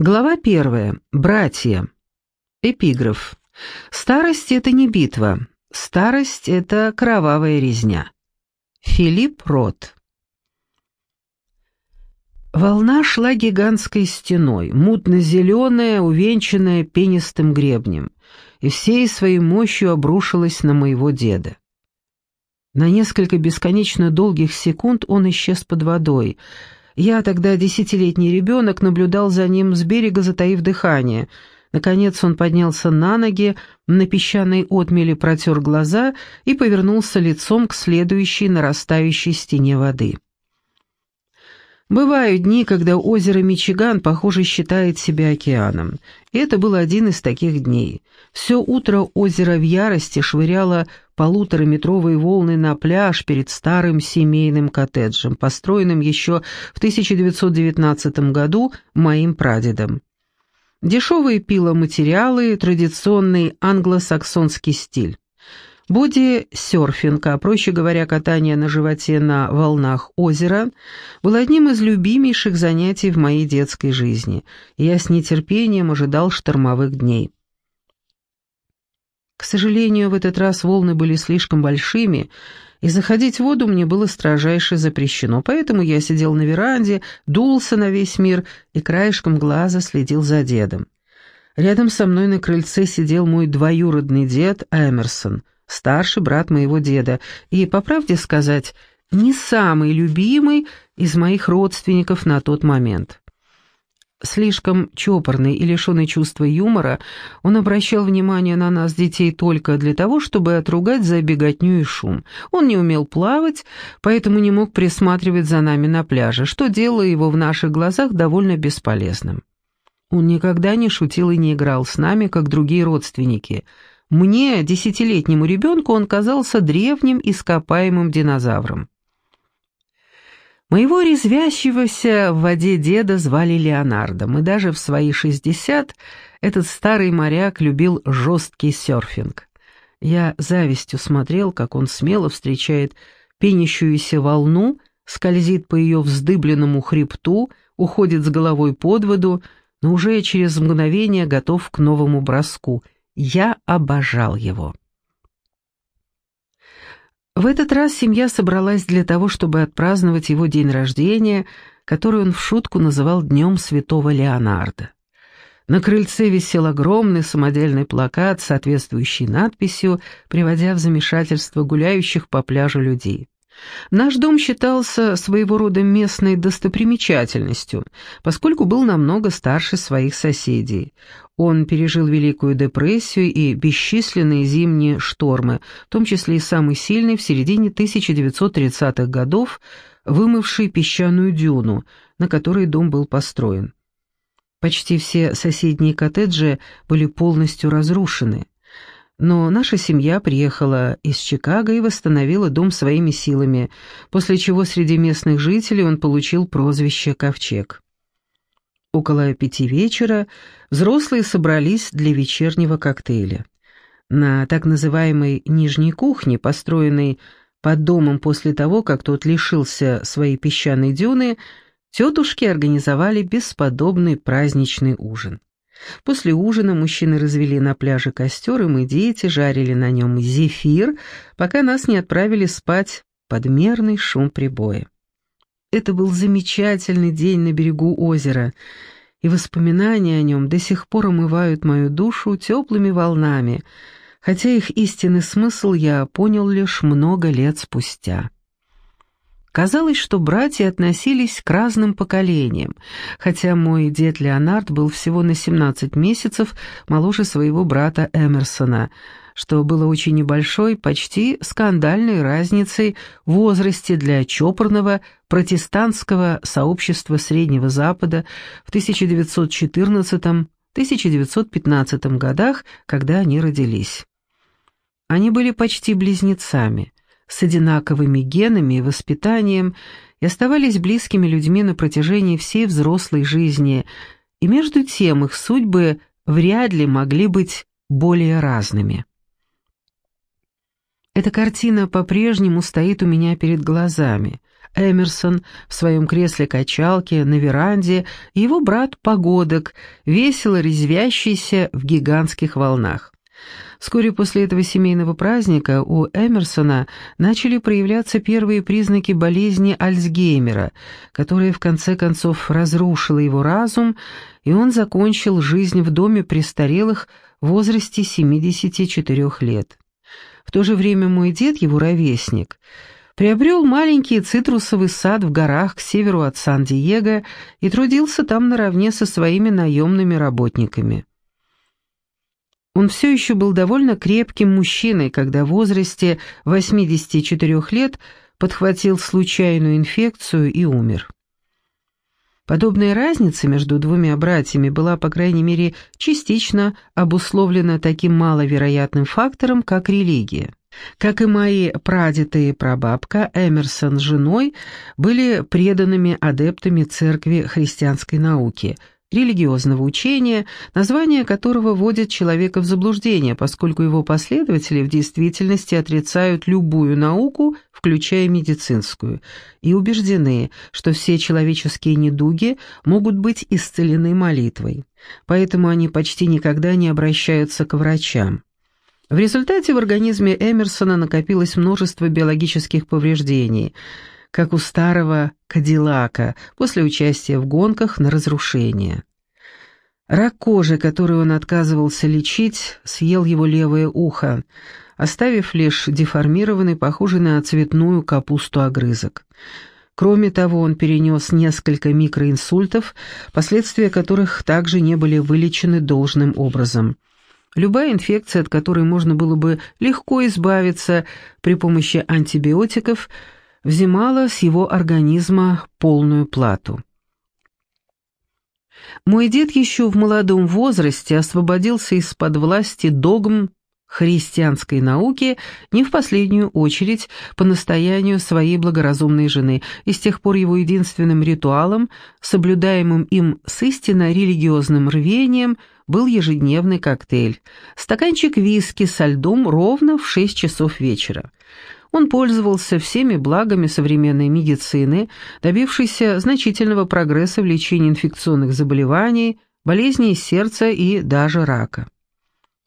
Глава первая. Братья. Эпиграф. Старость — это не битва. Старость — это кровавая резня. Филипп Рот. Волна шла гигантской стеной, мутно-зеленая, увенчанная пенистым гребнем, и всей своей мощью обрушилась на моего деда. На несколько бесконечно долгих секунд он исчез под водой — я тогда, десятилетний ребенок, наблюдал за ним с берега, затаив дыхание. Наконец он поднялся на ноги, на песчаной отмели протер глаза и повернулся лицом к следующей нарастающей стене воды. Бывают дни, когда озеро Мичиган, похоже, считает себя океаном. И это был один из таких дней. Все утро озеро в ярости швыряло полутораметровые волны на пляж перед старым семейным коттеджем, построенным еще в 1919 году моим прадедом. Дешевые пиломатериалы, традиционный англосаксонский стиль. Боди-серфинг, а проще говоря, катание на животе на волнах озера, был одним из любимейших занятий в моей детской жизни, я с нетерпением ожидал штормовых дней. К сожалению, в этот раз волны были слишком большими, и заходить в воду мне было строжайше запрещено, поэтому я сидел на веранде, дулся на весь мир и краешком глаза следил за дедом. Рядом со мной на крыльце сидел мой двоюродный дед Эмерсон — старший брат моего деда, и, по правде сказать, не самый любимый из моих родственников на тот момент. Слишком чопорный и лишенный чувства юмора, он обращал внимание на нас, детей, только для того, чтобы отругать за беготню и шум. Он не умел плавать, поэтому не мог присматривать за нами на пляже, что делало его в наших глазах довольно бесполезным. Он никогда не шутил и не играл с нами, как другие родственники — мне, десятилетнему ребенку, он казался древним ископаемым динозавром. Моего резвящегося в воде деда звали Леонардом, и даже в свои шестьдесят этот старый моряк любил жесткий серфинг. Я завистью смотрел, как он смело встречает пенящуюся волну, скользит по ее вздыбленному хребту, уходит с головой под воду, но уже через мгновение готов к новому броску — я обожал его. В этот раз семья собралась для того, чтобы отпраздновать его день рождения, который он в шутку называл Днем Святого Леонарда. На крыльце висел огромный самодельный плакат, соответствующий надписью, приводя в замешательство гуляющих по пляжу людей. Наш дом считался своего рода местной достопримечательностью, поскольку был намного старше своих соседей. Он пережил Великую депрессию и бесчисленные зимние штормы, в том числе и самый сильный в середине 1930-х годов, вымывший песчаную дюну, на которой дом был построен. Почти все соседние коттеджи были полностью разрушены но наша семья приехала из Чикаго и восстановила дом своими силами, после чего среди местных жителей он получил прозвище «Ковчег». Около пяти вечера взрослые собрались для вечернего коктейля. На так называемой «нижней кухне», построенной под домом после того, как тот лишился своей песчаной дюны, тетушки организовали бесподобный праздничный ужин. После ужина мужчины развели на пляже костер, и мы, дети, жарили на нем зефир, пока нас не отправили спать под мерный шум прибоя. Это был замечательный день на берегу озера, и воспоминания о нем до сих пор омывают мою душу теплыми волнами, хотя их истинный смысл я понял лишь много лет спустя. Казалось, что братья относились к разным поколениям, хотя мой дед Леонард был всего на 17 месяцев моложе своего брата Эмерсона, что было очень небольшой, почти скандальной разницей в возрасте для чопорного протестантского сообщества Среднего Запада в 1914-1915 годах, когда они родились. Они были почти близнецами с одинаковыми генами и воспитанием и оставались близкими людьми на протяжении всей взрослой жизни, и между тем их судьбы вряд ли могли быть более разными. Эта картина по-прежнему стоит у меня перед глазами. Эмерсон в своем кресле-качалке на веранде его брат Погодок, весело резвящийся в гигантских волнах. Вскоре после этого семейного праздника у Эмерсона начали проявляться первые признаки болезни Альцгеймера, которая в конце концов разрушила его разум, и он закончил жизнь в доме престарелых в возрасте 74 лет. В то же время мой дед, его ровесник, приобрел маленький цитрусовый сад в горах к северу от Сан-Диего и трудился там наравне со своими наемными работниками. Он все еще был довольно крепким мужчиной, когда в возрасте 84 лет подхватил случайную инфекцию и умер. Подобная разница между двумя братьями была, по крайней мере, частично обусловлена таким маловероятным фактором, как религия. Как и мои прадеды и прабабка, Эмерсон с женой были преданными адептами церкви христианской науки – религиозного учения, название которого вводит человека в заблуждение, поскольку его последователи в действительности отрицают любую науку, включая медицинскую, и убеждены, что все человеческие недуги могут быть исцелены молитвой. Поэтому они почти никогда не обращаются к врачам. В результате в организме Эмерсона накопилось множество биологических повреждений – как у старого Кадиллака после участия в гонках на разрушение. Рак кожи, который он отказывался лечить, съел его левое ухо, оставив лишь деформированный, похожий на цветную капусту огрызок. Кроме того, он перенес несколько микроинсультов, последствия которых также не были вылечены должным образом. Любая инфекция, от которой можно было бы легко избавиться при помощи антибиотиков – взимала с его организма полную плату. Мой дед еще в молодом возрасте освободился из-под власти догм христианской науки не в последнюю очередь по настоянию своей благоразумной жены, и с тех пор его единственным ритуалом, соблюдаемым им с истинно религиозным рвением, был ежедневный коктейль, стаканчик виски со льдом ровно в шесть часов вечера. Он пользовался всеми благами современной медицины, добившейся значительного прогресса в лечении инфекционных заболеваний, болезней сердца и даже рака.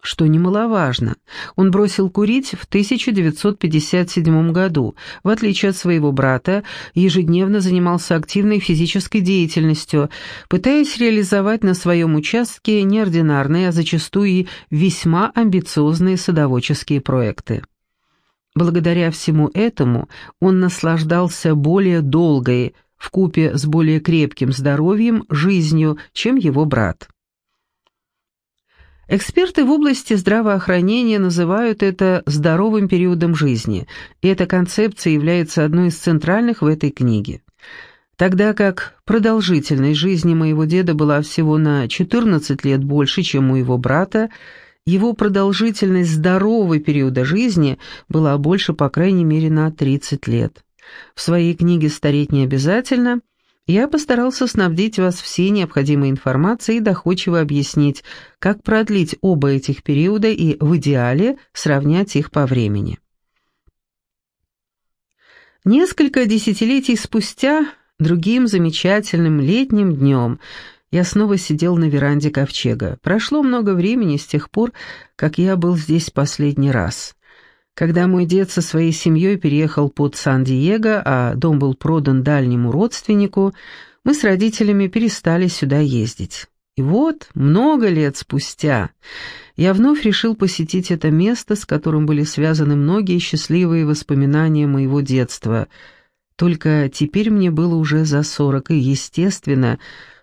Что немаловажно, он бросил курить в 1957 году, в отличие от своего брата, ежедневно занимался активной физической деятельностью, пытаясь реализовать на своем участке неординарные, а зачастую и весьма амбициозные садоводческие проекты. Благодаря всему этому он наслаждался более долгой, вкупе с более крепким здоровьем, жизнью, чем его брат. Эксперты в области здравоохранения называют это здоровым периодом жизни, и эта концепция является одной из центральных в этой книге. Тогда как продолжительность жизни моего деда была всего на 14 лет больше, чем у его брата, его продолжительность здорового периода жизни была больше, по крайней мере, на 30 лет. В своей книге «Стареть не обязательно» я постарался снабдить вас всей необходимой информацией и доходчиво объяснить, как продлить оба этих периода и, в идеале, сравнять их по времени. Несколько десятилетий спустя, другим замечательным летним днем – я снова сидел на веранде ковчега. Прошло много времени с тех пор, как я был здесь последний раз. Когда мой дед со своей семьей переехал под Сан-Диего, а дом был продан дальнему родственнику, мы с родителями перестали сюда ездить. И вот, много лет спустя, я вновь решил посетить это место, с которым были связаны многие счастливые воспоминания моего детства. Только теперь мне было уже за сорок, и, естественно,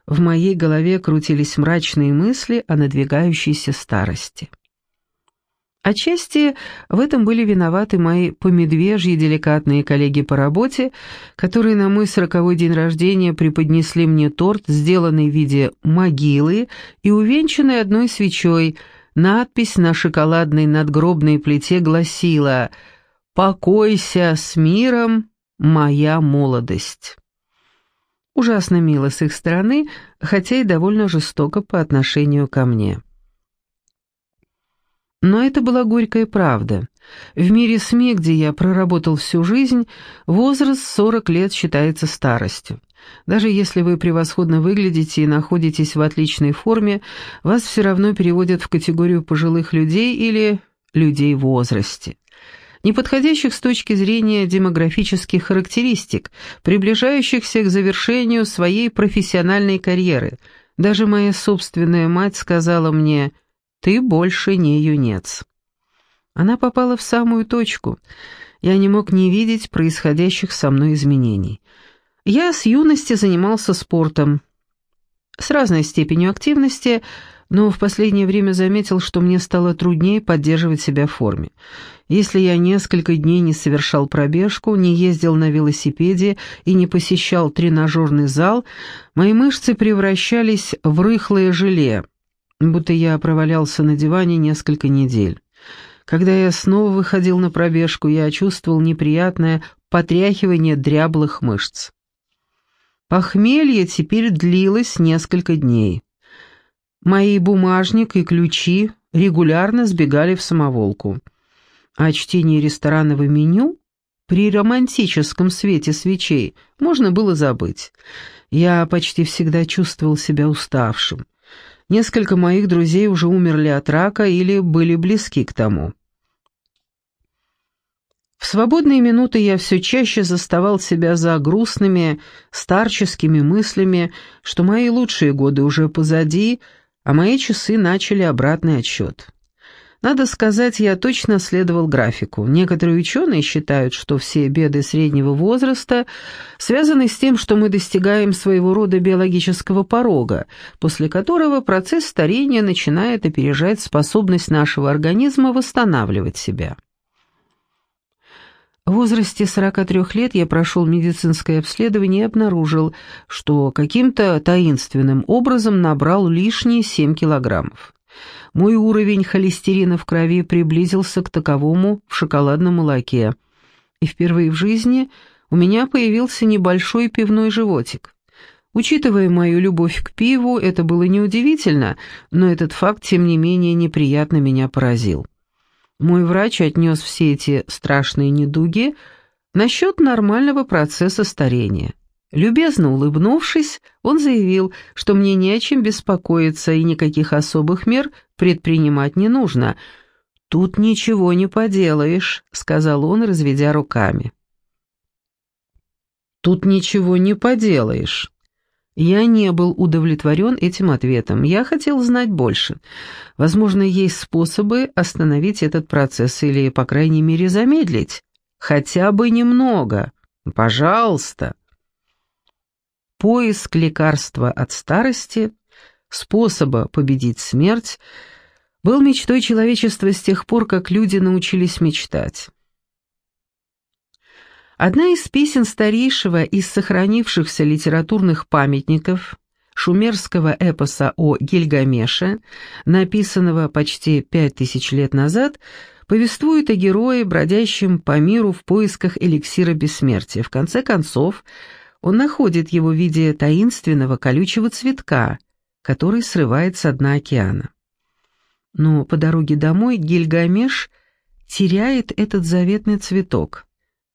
в моей голове крутились мрачные мысли о надвигающейся старости. Отчасти в этом были виноваты мои помедвежьи деликатные коллеги по работе, которые на мой сороковой день рождения преподнесли мне торт, сделанный в виде могилы и увенчанный одной свечой. Надпись на шоколадной надгробной плите гласила «Покойся с миром, моя молодость». Ужасно мило с их стороны, хотя и довольно жестоко по отношению ко мне. Но это была горькая правда. В мире СМИ, где я проработал всю жизнь, возраст 40 лет считается старостью. Даже если вы превосходно выглядите и находитесь в отличной форме, вас все равно переводят в категорию пожилых людей или людей в возрасте неподходящих с точки зрения демографических характеристик, приближающихся к завершению своей профессиональной карьеры. Даже моя собственная мать сказала мне «Ты больше не юнец». Она попала в самую точку. Я не мог не видеть происходящих со мной изменений. Я с юности занимался спортом. С разной степенью активности – но в последнее время заметил, что мне стало труднее поддерживать себя в форме. Если я несколько дней не совершал пробежку, не ездил на велосипеде и не посещал тренажерный зал, мои мышцы превращались в рыхлое желе, будто я провалялся на диване несколько недель. Когда я снова выходил на пробежку, я чувствовал неприятное потряхивание дряблых мышц. Похмелье теперь длилось несколько дней. Мои бумажник и ключи регулярно сбегали в самоволку. А чтение ресторанного меню при романтическом свете свечей можно было забыть. Я почти всегда чувствовал себя уставшим. Несколько моих друзей уже умерли от рака или были близки к тому. В свободные минуты я все чаще заставал себя за грустными, старческими мыслями, что мои лучшие годы уже позади, а мои часы начали обратный отсчет. Надо сказать, я точно следовал графику. Некоторые ученые считают, что все беды среднего возраста связаны с тем, что мы достигаем своего рода биологического порога, после которого процесс старения начинает опережать способность нашего организма восстанавливать себя. В возрасте 43 лет я прошел медицинское обследование и обнаружил, что каким-то таинственным образом набрал лишние 7 килограммов. Мой уровень холестерина в крови приблизился к таковому в шоколадном молоке. И впервые в жизни у меня появился небольшой пивной животик. Учитывая мою любовь к пиву, это было неудивительно, но этот факт, тем не менее, неприятно меня поразил. Мой врач отнес все эти страшные недуги насчет нормального процесса старения. Любезно улыбнувшись, он заявил, что мне не о чем беспокоиться и никаких особых мер предпринимать не нужно. «Тут ничего не поделаешь», — сказал он, разведя руками. «Тут ничего не поделаешь». Я не был удовлетворен этим ответом. Я хотел знать больше. Возможно, есть способы остановить этот процесс или, по крайней мере, замедлить. Хотя бы немного. Пожалуйста. Поиск лекарства от старости, способа победить смерть, был мечтой человечества с тех пор, как люди научились мечтать. Одна из песен старейшего из сохранившихся литературных памятников шумерского эпоса о Гильгамеше, написанного почти пять тысяч лет назад, повествует о герое, бродящем по миру в поисках эликсира бессмертия. В конце концов, он находит его в виде таинственного колючего цветка, который срывает с дна океана. Но по дороге домой Гильгамеш теряет этот заветный цветок.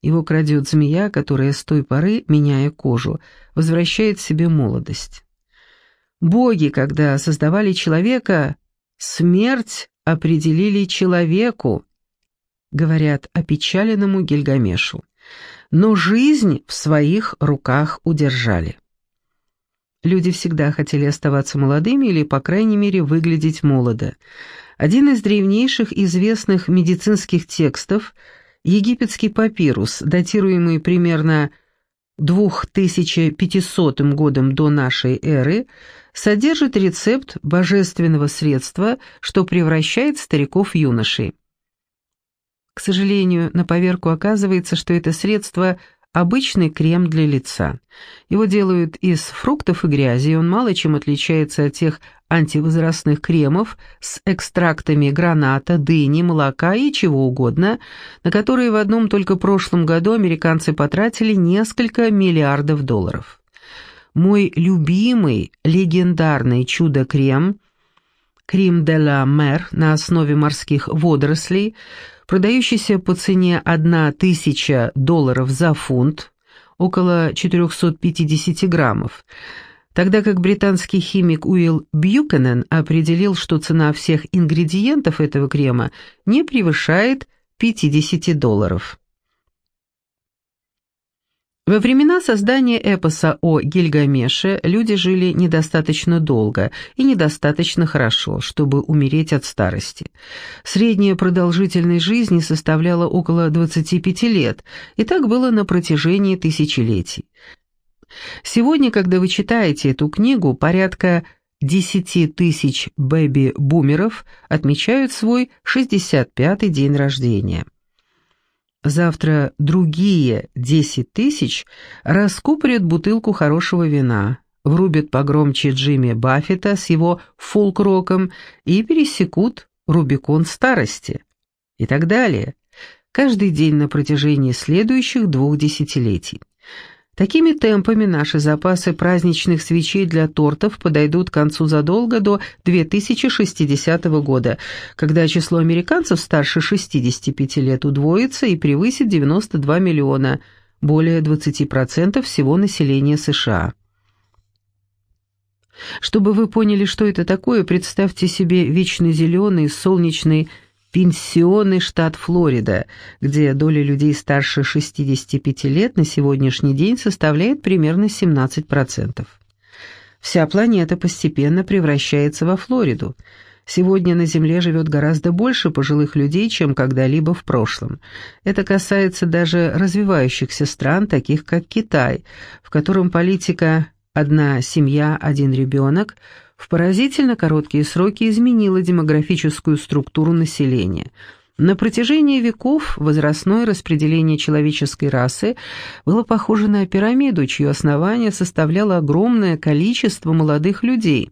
Его крадет змея, которая с той поры, меняя кожу, возвращает себе молодость. Боги, когда создавали человека, смерть определили человеку, говорят опечаленному Гильгамешу, но жизнь в своих руках удержали. Люди всегда хотели оставаться молодыми или, по крайней мере, выглядеть молодо. Один из древнейших известных медицинских текстов – египетский папирус, датируемый примерно 2500 годом до нашей эры, содержит рецепт божественного средства, что превращает стариков в юношей. К сожалению, на поверку оказывается, что это средство – обычный крем для лица. Его делают из фруктов и грязи, и он мало чем отличается от тех антивозрастных кремов с экстрактами граната, дыни, молока и чего угодно, на которые в одном только прошлом году американцы потратили несколько миллиардов долларов. Мой любимый легендарный чудо-крем крем де ла мер на основе морских водорослей, продающийся по цене 1000 долларов за фунт, около 450 граммов, тогда как британский химик Уилл Бьюкенен определил, что цена всех ингредиентов этого крема не превышает 50 долларов. Во времена создания эпоса о Гильгамеше люди жили недостаточно долго и недостаточно хорошо, чтобы умереть от старости. Средняя продолжительность жизни составляла около 25 лет, и так было на протяжении тысячелетий. Сегодня, когда вы читаете эту книгу, порядка 10 тысяч бэби-бумеров отмечают свой 65-й день рождения. Завтра другие десять тысяч раскупорят бутылку хорошего вина, врубят погромче Джимми Баффета с его фолк-роком и пересекут Рубикон старости. И так далее. Каждый день на протяжении следующих двух десятилетий. Такими темпами наши запасы праздничных свечей для тортов подойдут к концу задолго до 2060 года, когда число американцев старше 65 лет удвоится и превысит 92 миллиона, более 20% всего населения США. Чтобы вы поняли, что это такое, представьте себе вечно зеленый солнечный пенсионный штат Флорида, где доля людей старше 65 лет на сегодняшний день составляет примерно 17%. Вся планета постепенно превращается во Флориду. Сегодня на Земле живет гораздо больше пожилых людей, чем когда-либо в прошлом. Это касается даже развивающихся стран, таких как Китай, в котором политика «одна семья, один ребенок» в поразительно короткие сроки изменила демографическую структуру населения. На протяжении веков возрастное распределение человеческой расы было похоже на пирамиду, чье основание составляло огромное количество молодых людей,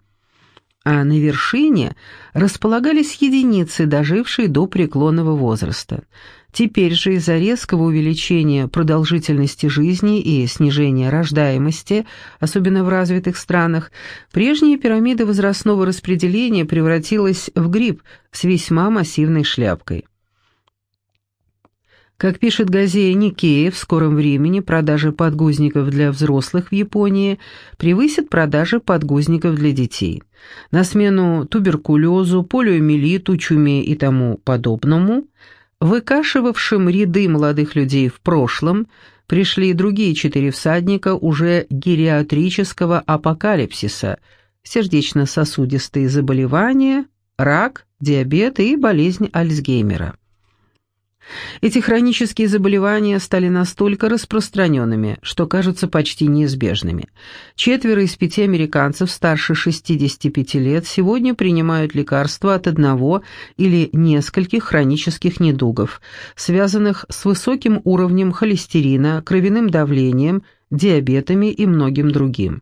а на вершине располагались единицы, дожившие до преклонного возраста – Теперь же из-за резкого увеличения продолжительности жизни и снижения рождаемости, особенно в развитых странах, прежняя пирамида возрастного распределения превратилась в гриб с весьма массивной шляпкой. Как пишет газея Никея, в скором времени продажи подгузников для взрослых в Японии превысят продажи подгузников для детей. На смену туберкулезу, полиомиелиту, чуме и тому подобному – выкашивавшим ряды молодых людей в прошлом, пришли и другие четыре всадника уже гериатрического апокалипсиса, сердечно-сосудистые заболевания, рак, диабет и болезнь Альцгеймера. Эти хронические заболевания стали настолько распространенными, что кажутся почти неизбежными. Четверо из пяти американцев старше 65 лет сегодня принимают лекарства от одного или нескольких хронических недугов, связанных с высоким уровнем холестерина, кровяным давлением, диабетами и многим другим.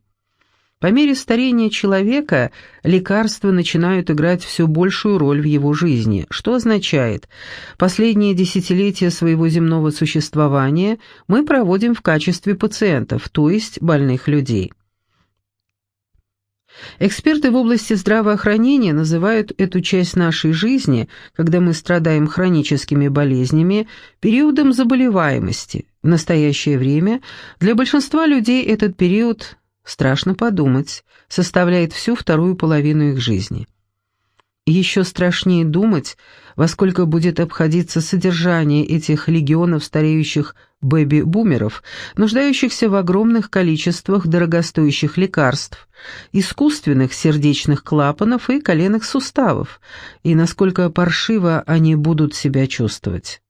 По мере старения человека лекарства начинают играть все большую роль в его жизни, что означает, последние десятилетия своего земного существования мы проводим в качестве пациентов, то есть больных людей. Эксперты в области здравоохранения называют эту часть нашей жизни, когда мы страдаем хроническими болезнями, периодом заболеваемости. В настоящее время для большинства людей этот период страшно подумать, составляет всю вторую половину их жизни. Еще страшнее думать, во сколько будет обходиться содержание этих легионов стареющих бэби-бумеров, нуждающихся в огромных количествах дорогостоящих лекарств, искусственных сердечных клапанов и коленных суставов, и насколько паршиво они будут себя чувствовать.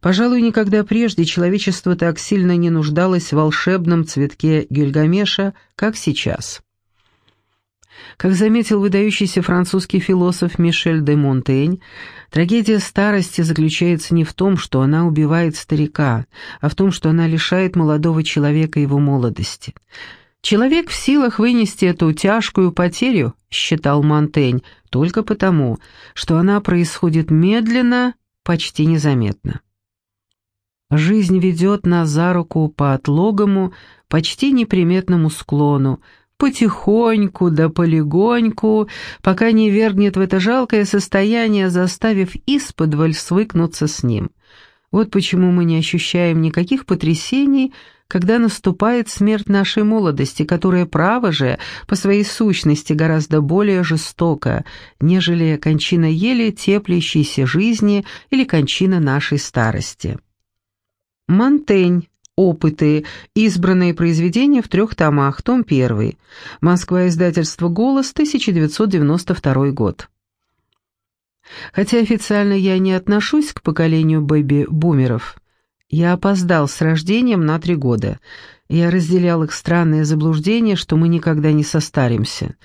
Пожалуй, никогда прежде человечество так сильно не нуждалось в волшебном цветке Гильгамеша, как сейчас. Как заметил выдающийся французский философ Мишель де Монтень, трагедия старости заключается не в том, что она убивает старика, а в том, что она лишает молодого человека его молодости. Человек в силах вынести эту тяжкую потерю, считал Монтень, только потому, что она происходит медленно почти незаметно. Жизнь ведет нас за руку по отлогому, почти неприметному склону, потихоньку да полегоньку, пока не вергнет в это жалкое состояние, заставив исподволь свыкнуться с ним. Вот почему мы не ощущаем никаких потрясений, когда наступает смерть нашей молодости, которая, право же, по своей сущности гораздо более жестока, нежели кончина еле теплящейся жизни или кончина нашей старости. Монтень. Опыты. Избранные произведения в трех томах. Том 1. Москва. Издательство «Голос», 1992 год. Хотя официально я не отношусь к поколению бэби-бумеров, я опоздал с рождением на три года. Я разделял их странное заблуждение, что мы никогда не состаримся.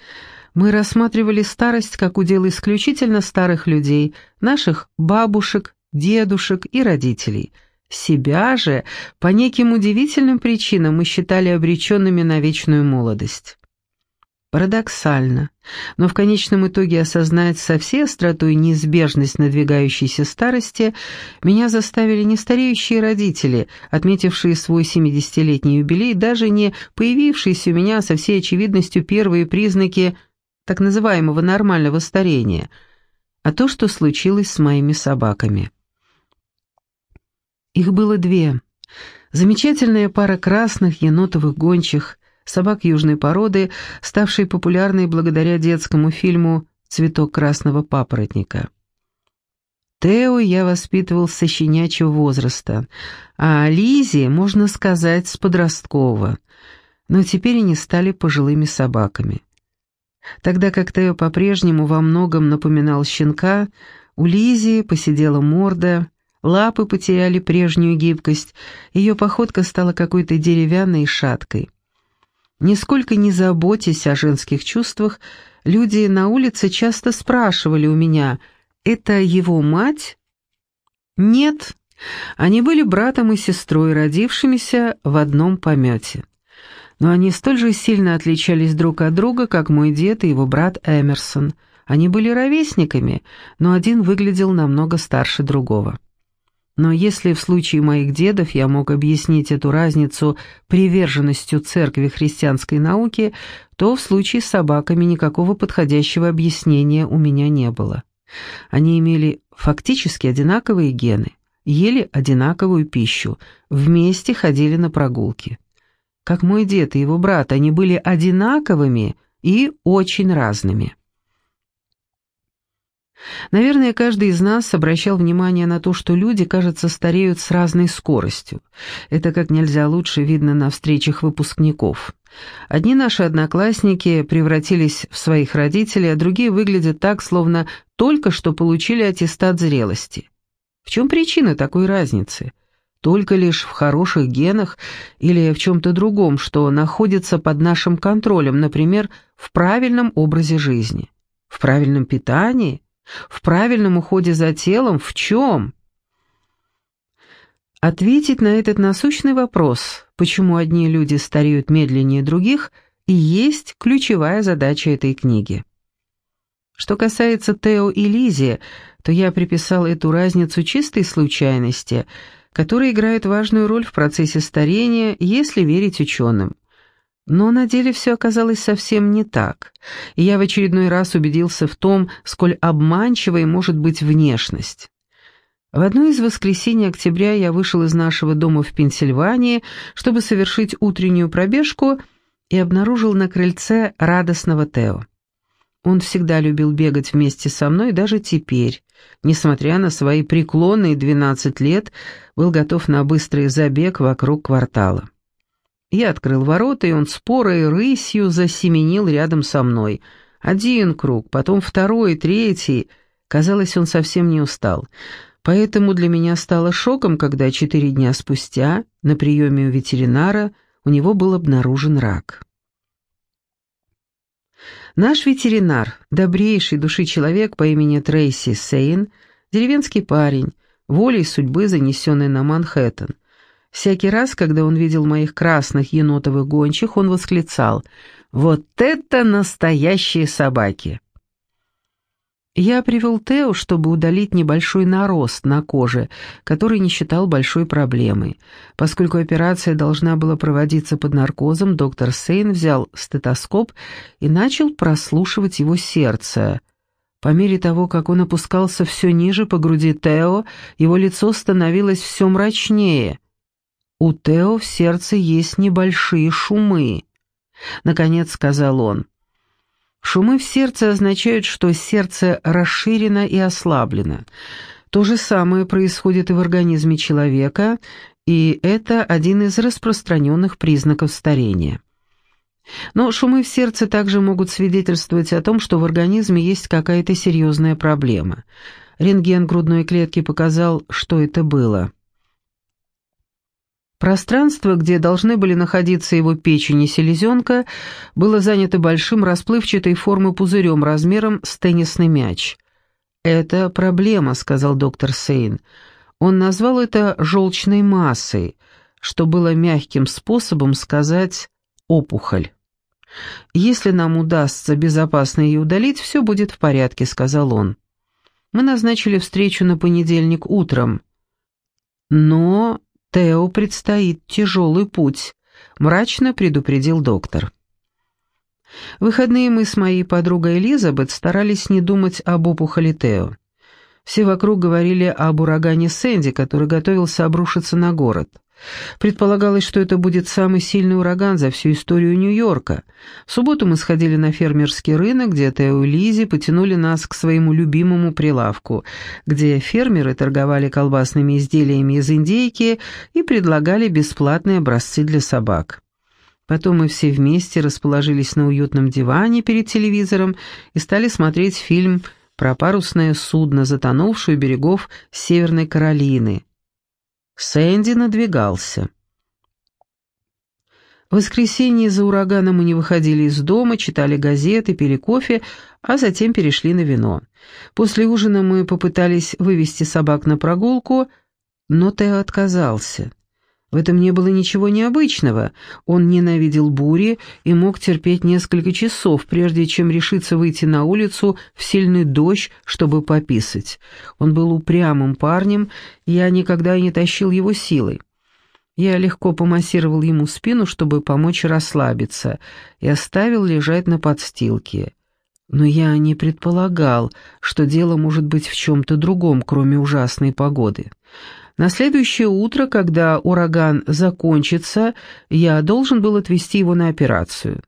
Мы рассматривали старость как удел исключительно старых людей, наших бабушек, дедушек и родителей – себя же, по неким удивительным причинам, мы считали обреченными на вечную молодость. Парадоксально, но в конечном итоге осознать со всей остротой неизбежность надвигающейся старости меня заставили не стареющие родители, отметившие свой 70-летний юбилей, даже не появившиеся у меня со всей очевидностью первые признаки так называемого нормального старения, а то, что случилось с моими собаками. Их было две. Замечательная пара красных енотовых гончих, собак южной породы, ставшей популярной благодаря детскому фильму «Цветок красного папоротника». Тео я воспитывал со щенячьего возраста, а Лизе, можно сказать, с подросткового, но теперь они стали пожилыми собаками. Тогда как Тео по-прежнему во многом напоминал щенка, у Лизи посидела морда, Лапы потеряли прежнюю гибкость, ее походка стала какой-то деревянной и шаткой. Нисколько не заботясь о женских чувствах, люди на улице часто спрашивали у меня, «Это его мать?» «Нет». Они были братом и сестрой, родившимися в одном помете. Но они столь же сильно отличались друг от друга, как мой дед и его брат Эмерсон. Они были ровесниками, но один выглядел намного старше другого. Но если в случае моих дедов я мог объяснить эту разницу приверженностью церкви христианской науки, то в случае с собаками никакого подходящего объяснения у меня не было. Они имели фактически одинаковые гены, ели одинаковую пищу, вместе ходили на прогулки. Как мой дед и его брат, они были одинаковыми и очень разными. Наверное, каждый из нас обращал внимание на то, что люди, кажется, стареют с разной скоростью. Это как нельзя лучше видно на встречах выпускников. Одни наши одноклассники превратились в своих родителей, а другие выглядят так, словно только что получили аттестат зрелости. В чем причина такой разницы? Только лишь в хороших генах или в чем-то другом, что находится под нашим контролем, например, в правильном образе жизни, в правильном питании – в правильном уходе за телом в чем? Ответить на этот насущный вопрос, почему одни люди стареют медленнее других, и есть ключевая задача этой книги. Что касается Тео и Лизи, то я приписал эту разницу чистой случайности, которая играет важную роль в процессе старения, если верить ученым. Но на деле все оказалось совсем не так, и я в очередной раз убедился в том, сколь обманчивой может быть внешность. В одно из воскресений октября я вышел из нашего дома в Пенсильвании, чтобы совершить утреннюю пробежку, и обнаружил на крыльце радостного Тео. Он всегда любил бегать вместе со мной, даже теперь, несмотря на свои преклонные 12 лет, был готов на быстрый забег вокруг квартала. Я открыл ворота, и он спорой рысью засеменил рядом со мной. Один круг, потом второй, третий. Казалось, он совсем не устал. Поэтому для меня стало шоком, когда четыре дня спустя на приеме у ветеринара у него был обнаружен рак. Наш ветеринар, добрейший души человек по имени Трейси Сейн, деревенский парень, волей судьбы занесенный на Манхэттен, Всякий раз, когда он видел моих красных енотовых гончих, он восклицал «Вот это настоящие собаки!» Я привел Тео, чтобы удалить небольшой нарост на коже, который не считал большой проблемой. Поскольку операция должна была проводиться под наркозом, доктор Сейн взял стетоскоп и начал прослушивать его сердце. По мере того, как он опускался все ниже по груди Тео, его лицо становилось все мрачнее. «У Тео в сердце есть небольшие шумы», — наконец сказал он. Шумы в сердце означают, что сердце расширено и ослаблено. То же самое происходит и в организме человека, и это один из распространенных признаков старения. Но шумы в сердце также могут свидетельствовать о том, что в организме есть какая-то серьезная проблема. Рентген грудной клетки показал, что это было. Пространство, где должны были находиться его печень и селезенка, было занято большим расплывчатой формы пузырем размером с теннисный мяч. «Это проблема», — сказал доктор Сейн. Он назвал это желчной массой, что было мягким способом сказать «опухоль». «Если нам удастся безопасно ее удалить, все будет в порядке», — сказал он. Мы назначили встречу на понедельник утром. Но Тео предстоит тяжелый путь», — мрачно предупредил доктор. В выходные мы с моей подругой Элизабет старались не думать об опухоли Тео. Все вокруг говорили об урагане Сэнди, который готовился обрушиться на город. Предполагалось, что это будет самый сильный ураган за всю историю Нью-Йорка. В субботу мы сходили на фермерский рынок, где Тео и Лизи потянули нас к своему любимому прилавку, где фермеры торговали колбасными изделиями из индейки и предлагали бесплатные образцы для собак. Потом мы все вместе расположились на уютном диване перед телевизором и стали смотреть фильм про парусное судно, затонувшее у берегов Северной Каролины – Сэнди надвигался. В воскресенье за ураганом мы не выходили из дома, читали газеты, пили кофе, а затем перешли на вино. После ужина мы попытались вывести собак на прогулку, но Тео отказался. В этом не было ничего необычного. Он ненавидел бури и мог терпеть несколько часов, прежде чем решиться выйти на улицу в сильный дождь, чтобы пописать. Он был упрямым парнем, я никогда не тащил его силой. Я легко помассировал ему спину, чтобы помочь расслабиться, и оставил лежать на подстилке. Но я не предполагал, что дело может быть в чем-то другом, кроме ужасной погоды. На следующее утро, когда ураган закончится, я должен был отвезти его на операцию.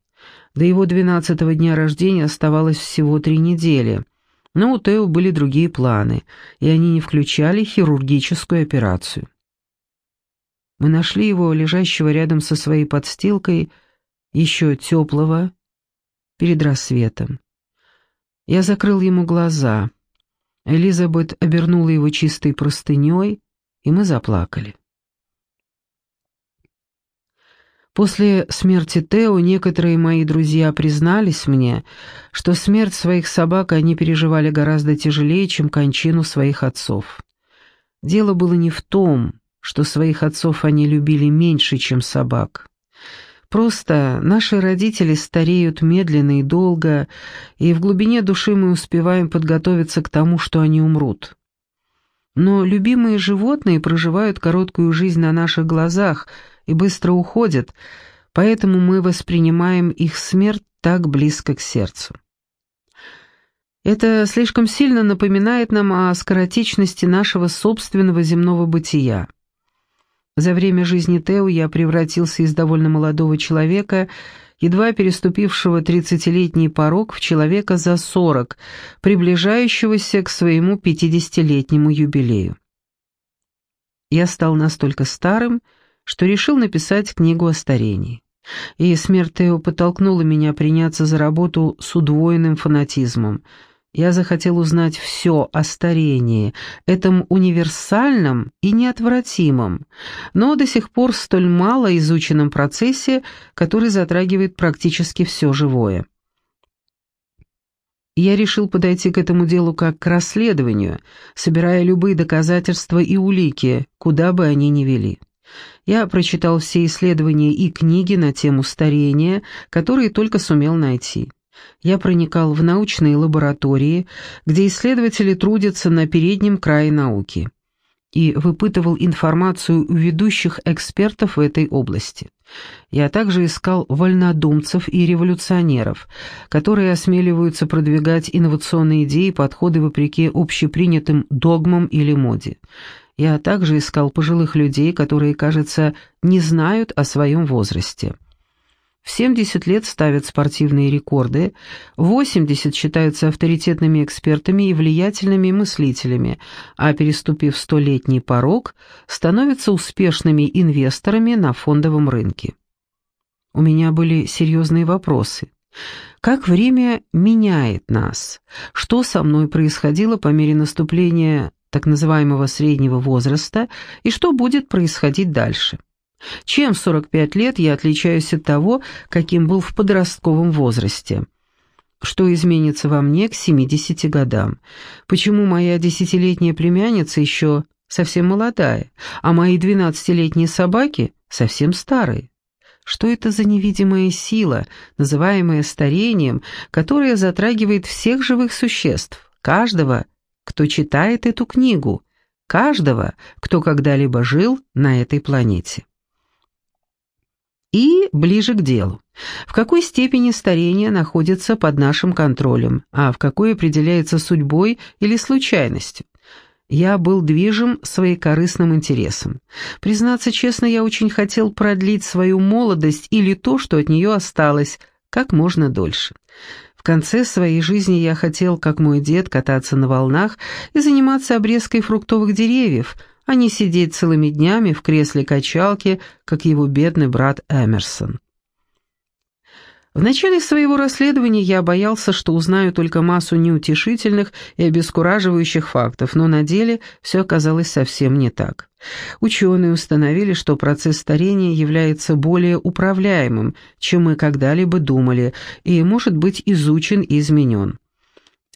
До его двенадцатого дня рождения оставалось всего три недели. Но у Тео были другие планы, и они не включали хирургическую операцию. Мы нашли его, лежащего рядом со своей подстилкой, еще теплого, перед рассветом. Я закрыл ему глаза. Элизабет обернула его чистой простыней, и мы заплакали. После смерти Тео некоторые мои друзья признались мне, что смерть своих собак они переживали гораздо тяжелее, чем кончину своих отцов. Дело было не в том, что своих отцов они любили меньше, чем собак. Просто наши родители стареют медленно и долго, и в глубине души мы успеваем подготовиться к тому, что они умрут. Но любимые животные проживают короткую жизнь на наших глазах и быстро уходят, поэтому мы воспринимаем их смерть так близко к сердцу. Это слишком сильно напоминает нам о скоротечности нашего собственного земного бытия. За время жизни Тео я превратился из довольно молодого человека едва переступившего тридцатилетний порог в человека за сорок, приближающегося к своему пятидесятилетнему юбилею. Я стал настолько старым, что решил написать книгу о старении. И смерть Тео подтолкнула меня приняться за работу с удвоенным фанатизмом — я захотел узнать все о старении, этом универсальном и неотвратимом, но до сих пор столь мало изученном процессе, который затрагивает практически все живое. Я решил подойти к этому делу как к расследованию, собирая любые доказательства и улики, куда бы они ни вели. Я прочитал все исследования и книги на тему старения, которые только сумел найти. Я проникал в научные лаборатории, где исследователи трудятся на переднем крае науки, и выпытывал информацию у ведущих экспертов в этой области. Я также искал вольнодумцев и революционеров, которые осмеливаются продвигать инновационные идеи и подходы вопреки общепринятым догмам или моде. Я также искал пожилых людей, которые, кажется, не знают о своем возрасте. В 70 лет ставят спортивные рекорды, в 80 считаются авторитетными экспертами и влиятельными мыслителями, а переступив столетний порог, становятся успешными инвесторами на фондовом рынке. У меня были серьезные вопросы. Как время меняет нас? Что со мной происходило по мере наступления так называемого среднего возраста и что будет происходить дальше? Чем в 45 лет я отличаюсь от того, каким был в подростковом возрасте? Что изменится во мне к 70 годам? Почему моя десятилетняя племянница еще совсем молодая, а мои двенадцатилетние собаки совсем старые? Что это за невидимая сила, называемая старением, которая затрагивает всех живых существ, каждого, кто читает эту книгу, каждого, кто когда-либо жил на этой планете? И ближе к делу. В какой степени старение находится под нашим контролем, а в какой определяется судьбой или случайностью? Я был движим своекорыстным интересом. Признаться честно, я очень хотел продлить свою молодость или то, что от нее осталось, как можно дольше. В конце своей жизни я хотел, как мой дед, кататься на волнах и заниматься обрезкой фруктовых деревьев – а не сидеть целыми днями в кресле качалки, как его бедный брат Эмерсон. В начале своего расследования я боялся, что узнаю только массу неутешительных и обескураживающих фактов, но на деле все оказалось совсем не так. Ученые установили, что процесс старения является более управляемым, чем мы когда-либо думали, и может быть изучен и изменен.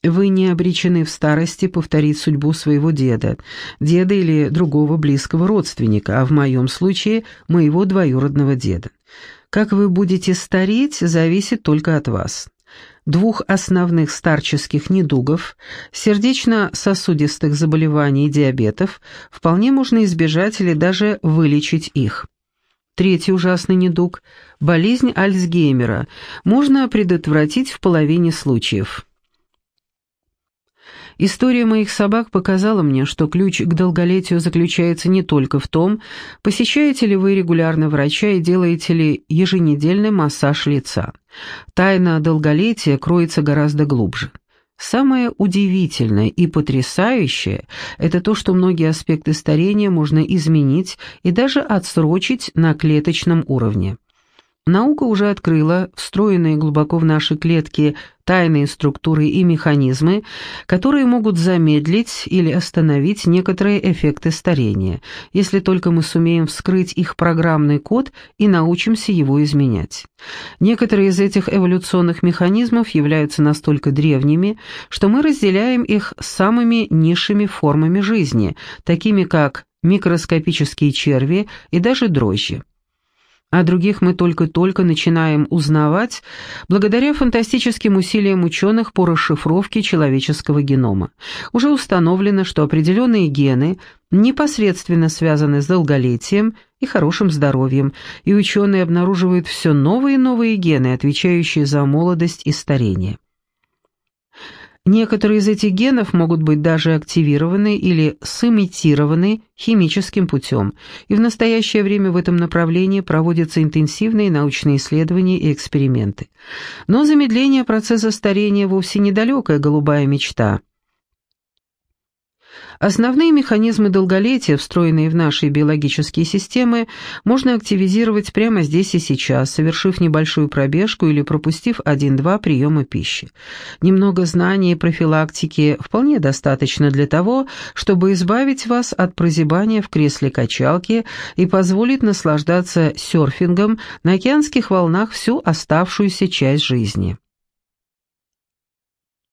Вы не обречены в старости повторить судьбу своего деда, деда или другого близкого родственника, а в моем случае моего двоюродного деда. Как вы будете стареть, зависит только от вас. Двух основных старческих недугов, сердечно-сосудистых заболеваний и диабетов, вполне можно избежать или даже вылечить их. Третий ужасный недуг – болезнь Альцгеймера – можно предотвратить в половине случаев. История моих собак показала мне, что ключ к долголетию заключается не только в том, посещаете ли вы регулярно врача и делаете ли еженедельный массаж лица. Тайна долголетия кроется гораздо глубже. Самое удивительное и потрясающее – это то, что многие аспекты старения можно изменить и даже отсрочить на клеточном уровне. Наука уже открыла встроенные глубоко в наши клетки тайные структуры и механизмы, которые могут замедлить или остановить некоторые эффекты старения, если только мы сумеем вскрыть их программный код и научимся его изменять. Некоторые из этих эволюционных механизмов являются настолько древними, что мы разделяем их с самыми низшими формами жизни, такими как микроскопические черви и даже дрожжи. О других мы только-только начинаем узнавать благодаря фантастическим усилиям ученых по расшифровке человеческого генома. Уже установлено, что определенные гены непосредственно связаны с долголетием и хорошим здоровьем, и ученые обнаруживают все новые и новые гены, отвечающие за молодость и старение. Некоторые из этих генов могут быть даже активированы или сымитированы химическим путем, и в настоящее время в этом направлении проводятся интенсивные научные исследования и эксперименты. Но замедление процесса старения вовсе недалекая голубая мечта – Основные механизмы долголетия, встроенные в наши биологические системы, можно активизировать прямо здесь и сейчас, совершив небольшую пробежку или пропустив один-два приема пищи. Немного знаний и профилактики вполне достаточно для того, чтобы избавить вас от прозябания в кресле качалки и позволить наслаждаться серфингом на океанских волнах всю оставшуюся часть жизни.